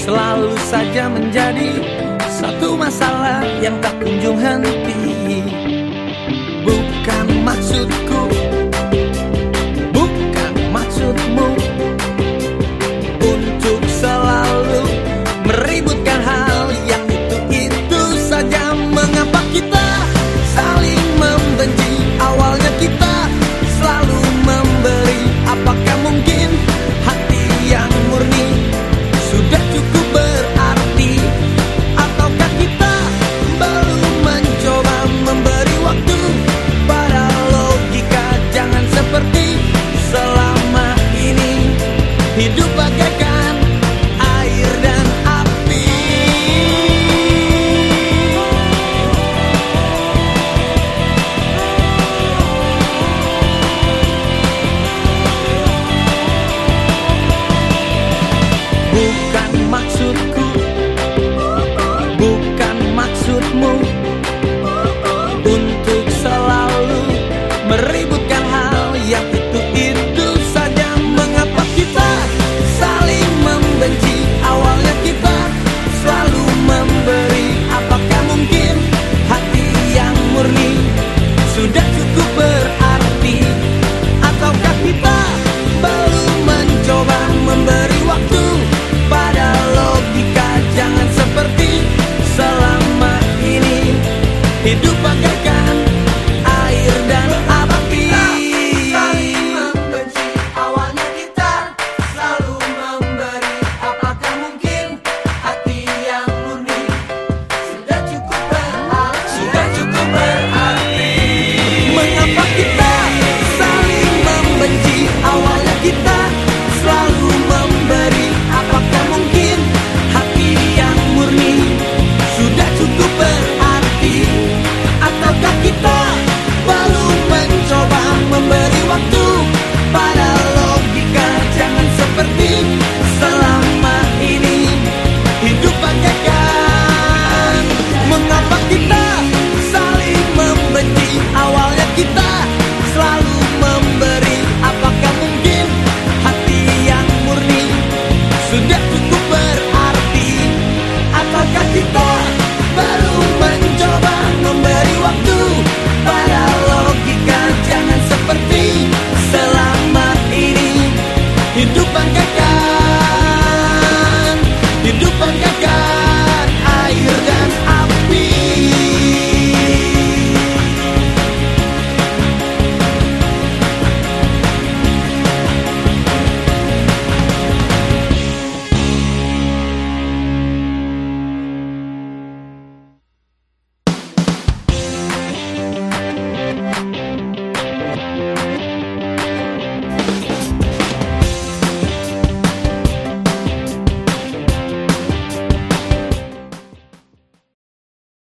selalu saja menjadi satu masalah yang tak kunjung henti.